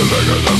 Te dejes